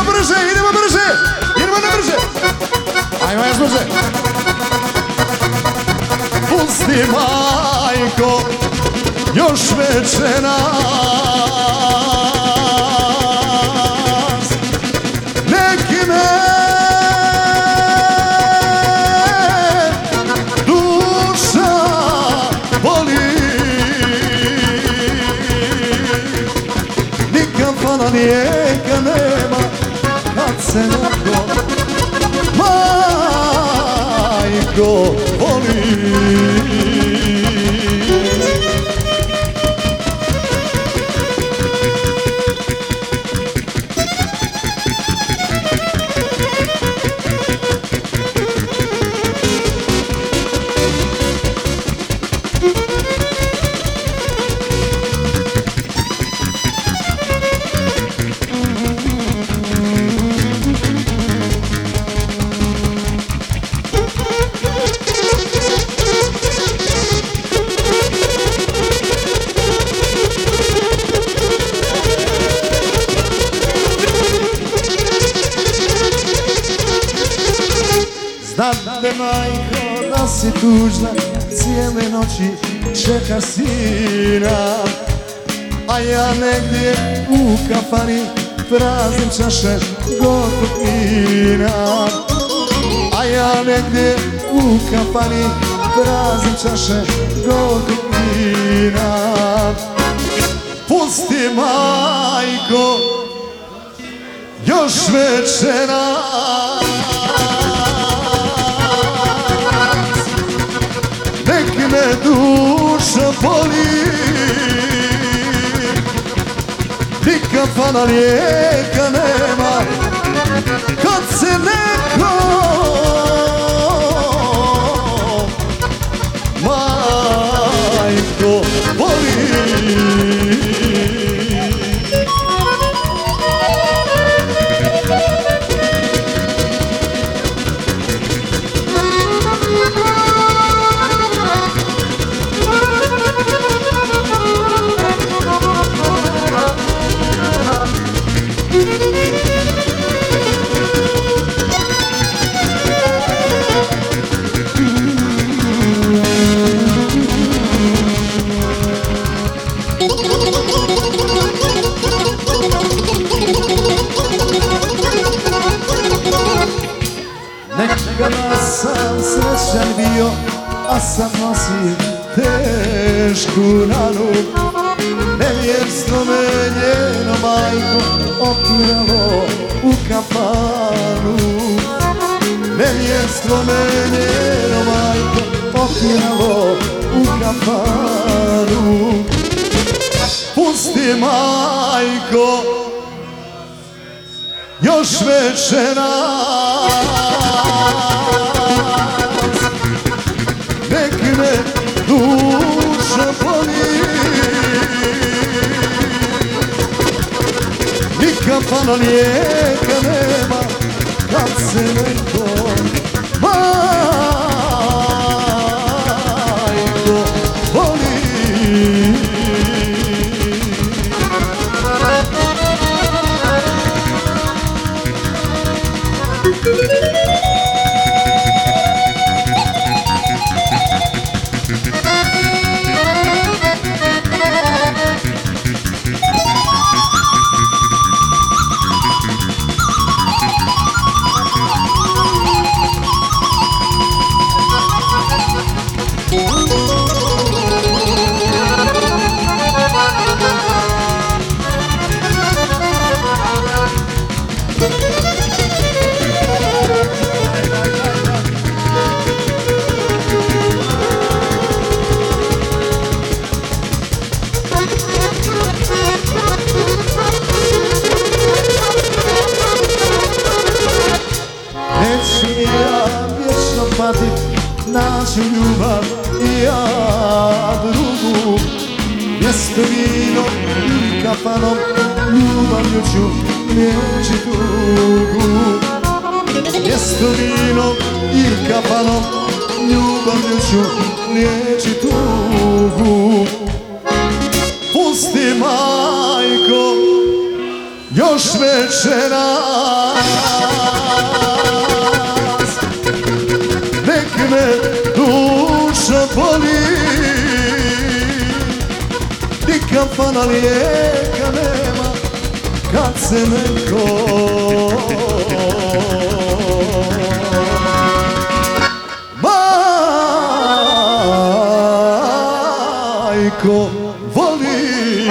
Idemo brže, idemo brže, idemo na brže. Ajmo još brže. Pusti majko, još večeras. Neki me duša neko majko voli. Znam te majko da si tužna Cijele noći čekaš sina. A ja negdje u kafani Praznim čaše gorkog vina. A ja negdje u kafani Praznim čaše gorkog vina. Pusti majko Još večeras duša boli. Ni kafana lijeka nema. Kad se neko Nekada sam srećan bio, a sam nosim tešku ranu. Nevjerstvo me njeno majko opiralo u kafanu. Nevjerstvo me njeno majko opiralo u kafanu. Pusti majko, još večeras Ni kafana lijeka nema Kad se Naću ljubav i ja drugu Mjesto vinom i kafanom Ljubavlju ću liječi tugu. Mjesto vinom i kafanom Ljubavlju ću liječi tugu. Pusti majko još večeras kafana lijeka nema Kad se neko Majko voli